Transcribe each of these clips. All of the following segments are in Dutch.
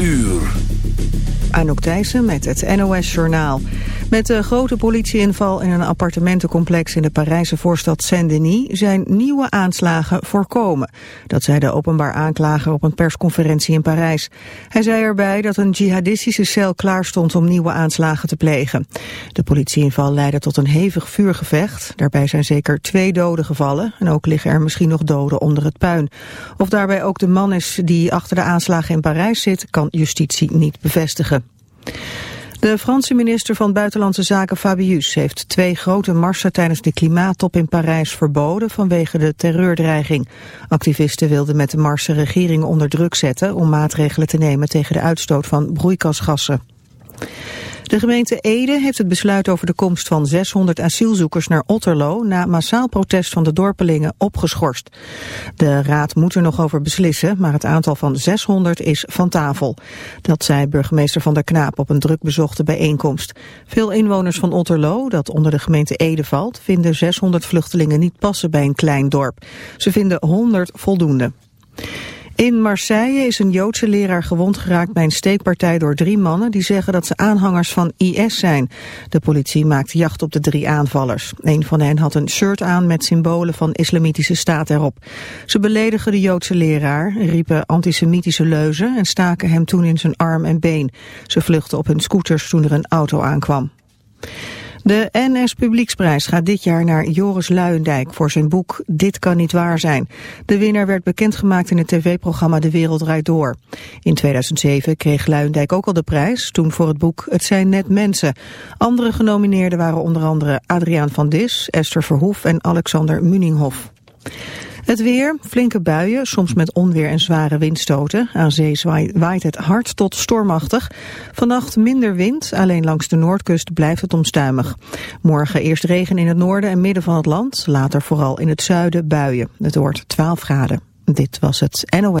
uur. Anouk met het NOS-journaal. Met de grote politieinval in een appartementencomplex in de Parijse voorstad Saint-Denis zijn nieuwe aanslagen voorkomen. Dat zei de openbaar aanklager op een persconferentie in Parijs. Hij zei erbij dat een jihadistische cel klaar stond om nieuwe aanslagen te plegen. De politieinval leidde tot een hevig vuurgevecht. Daarbij zijn zeker twee doden gevallen en ook liggen er misschien nog doden onder het puin. Of daarbij ook de man is die achter de aanslagen in Parijs zit, kan justitie niet bevestigen. De Franse minister van Buitenlandse Zaken Fabius heeft twee grote marsen tijdens de klimaattop in Parijs verboden vanwege de terreurdreiging. Activisten wilden met de marsen regeringen onder druk zetten om maatregelen te nemen tegen de uitstoot van broeikasgassen. De gemeente Ede heeft het besluit over de komst van 600 asielzoekers naar Otterlo na massaal protest van de dorpelingen opgeschorst. De raad moet er nog over beslissen, maar het aantal van 600 is van tafel. Dat zei burgemeester Van der Knaap op een druk bezochte bijeenkomst. Veel inwoners van Otterlo, dat onder de gemeente Ede valt, vinden 600 vluchtelingen niet passen bij een klein dorp. Ze vinden 100 voldoende. In Marseille is een Joodse leraar gewond geraakt bij een steekpartij door drie mannen die zeggen dat ze aanhangers van IS zijn. De politie maakt jacht op de drie aanvallers. Een van hen had een shirt aan met symbolen van islamitische staat erop. Ze beledigen de Joodse leraar, riepen antisemitische leuzen en staken hem toen in zijn arm en been. Ze vluchtten op hun scooters toen er een auto aankwam. De NS Publieksprijs gaat dit jaar naar Joris Luijendijk voor zijn boek Dit kan niet waar zijn. De winnaar werd bekendgemaakt in het tv-programma De Wereld Draait Door. In 2007 kreeg Luijendijk ook al de prijs, toen voor het boek Het zijn net mensen. Andere genomineerden waren onder andere Adriaan van Dis, Esther Verhoef en Alexander Muninghoff. Het weer, flinke buien, soms met onweer en zware windstoten. Aan zee waait het hard tot stormachtig. Vannacht minder wind, alleen langs de noordkust blijft het omstuimig. Morgen eerst regen in het noorden en midden van het land. Later vooral in het zuiden buien. Het wordt 12 graden. Dit was het NOS.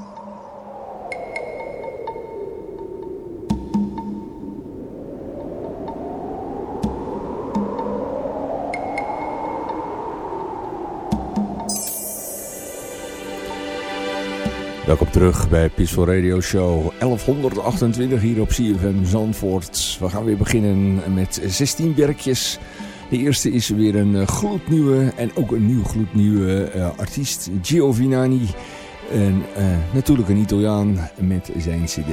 Welkom terug bij Peaceful Radio Show 1128 hier op CFM Zandvoort. We gaan weer beginnen met 16 werkjes. De eerste is weer een eh, gloednieuwe en ook een nieuw gloednieuwe uh, artiest, Giovinani. En uh, natuurlijk een Italiaan met zijn cd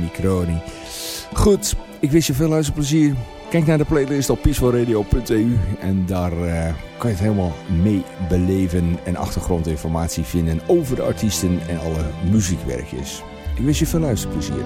Microni. Goed, ik wens je veel luisterplezier. Kijk naar de playlist op peacefulradio.eu en daar uh, kan je het helemaal mee beleven en achtergrondinformatie vinden over de artiesten en alle muziekwerkjes. Ik wens je veel luisterplezier.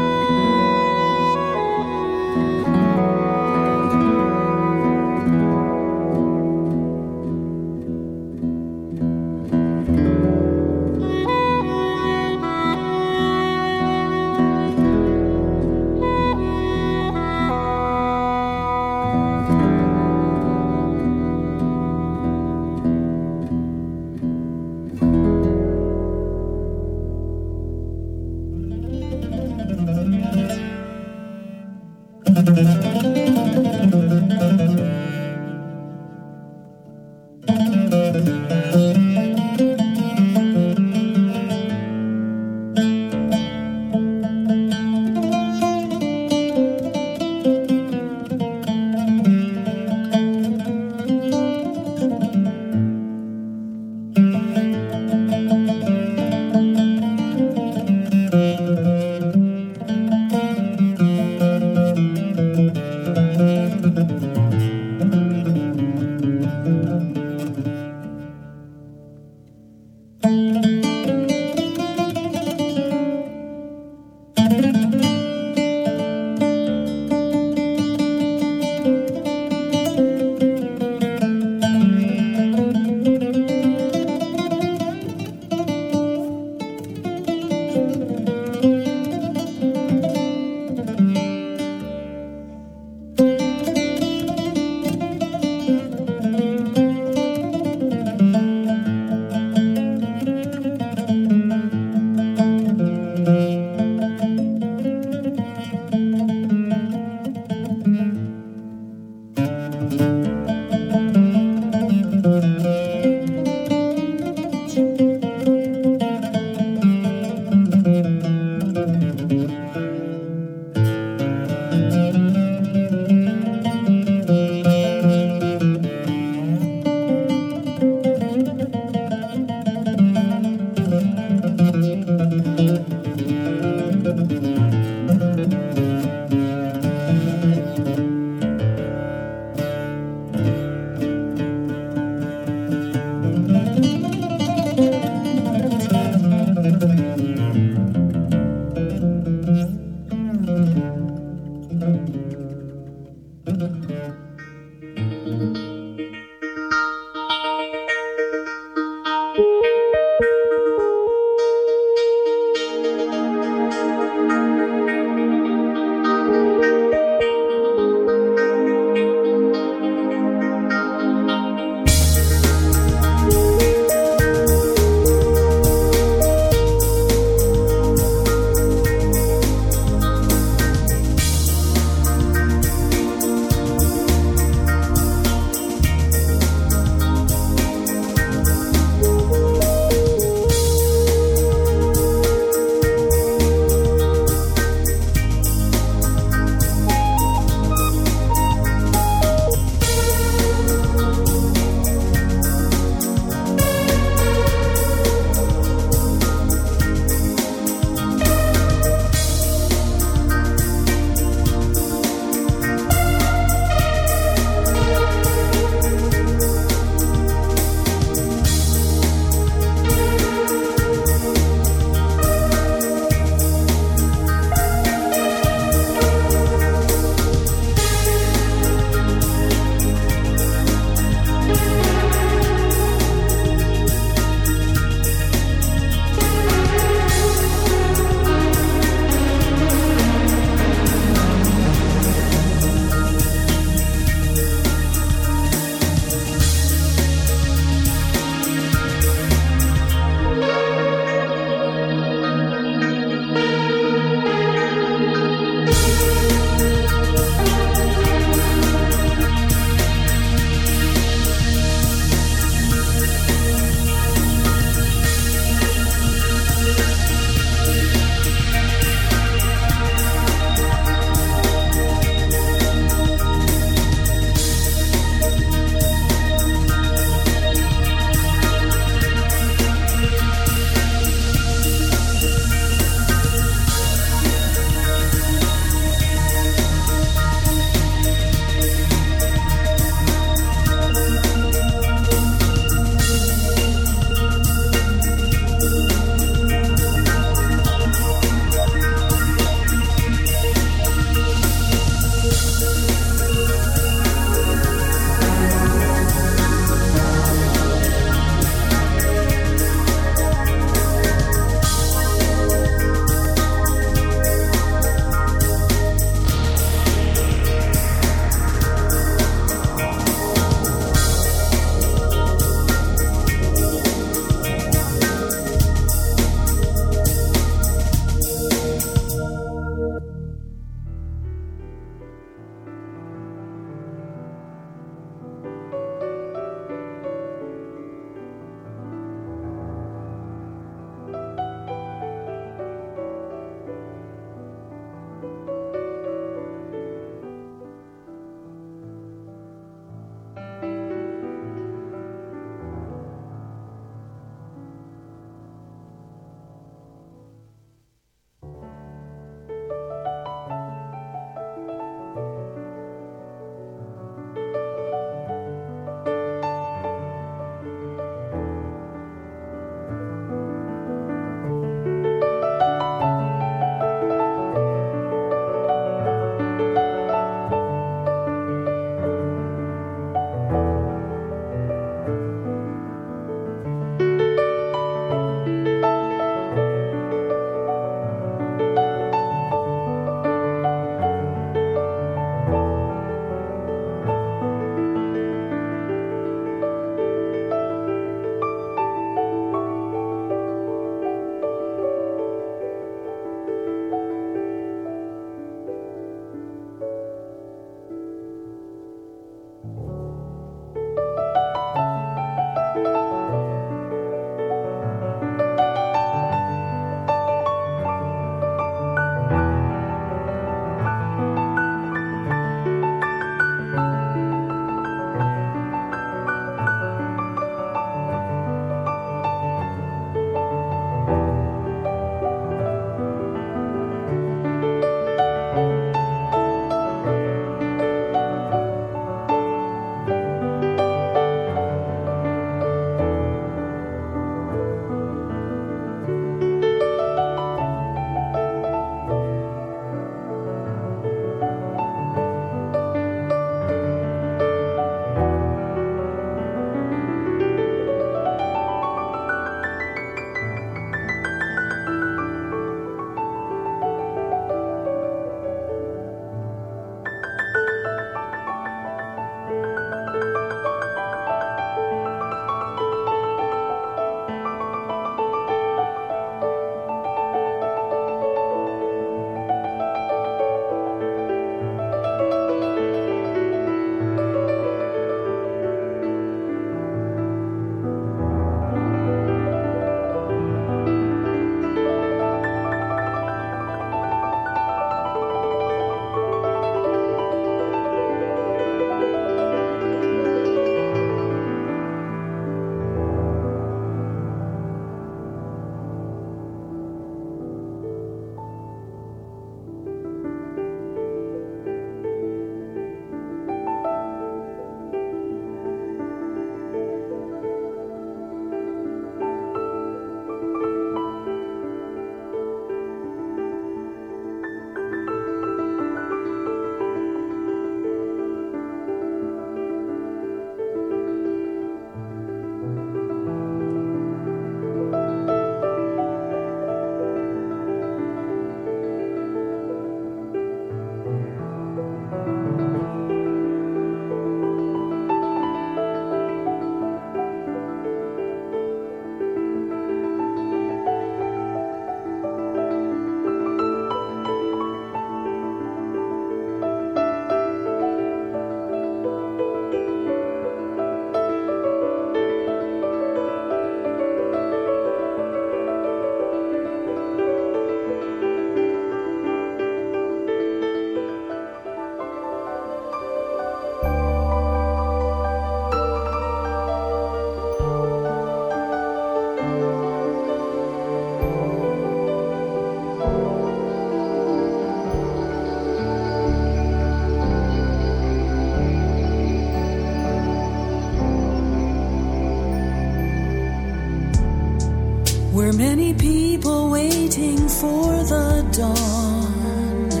Dawn,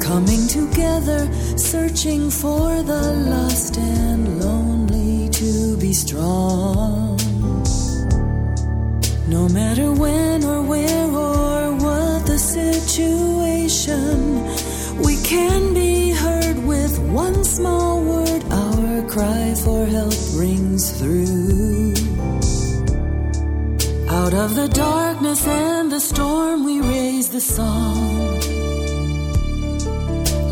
coming together, searching for the lost and lonely to be strong. No matter when or where or what the situation, we can be heard with one small word. Our cry for help rings through. Out of the darkness and the storm, we raise the song.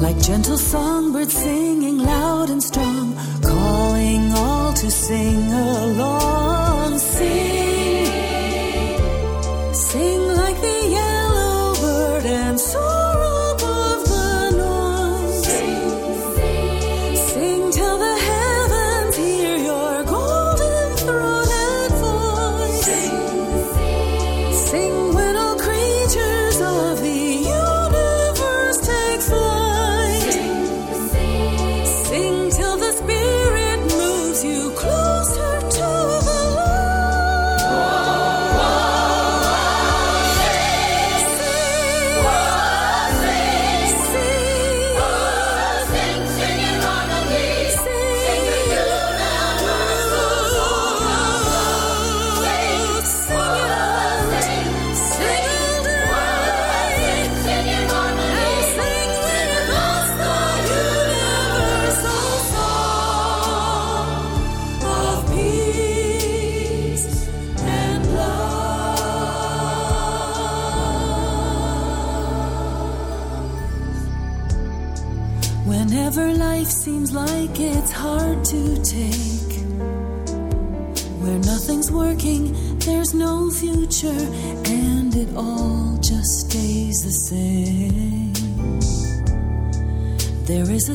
Like gentle songbirds singing loud and strong, calling all to sing along.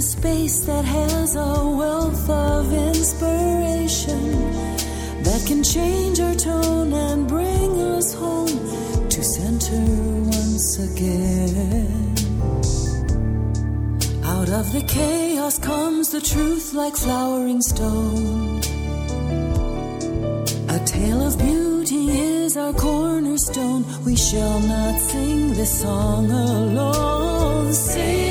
Space that has a wealth of inspiration that can change our tone and bring us home to center once again. Out of the chaos comes the truth like flowering stone. A tale of beauty is our cornerstone. We shall not sing this song alone. Sing.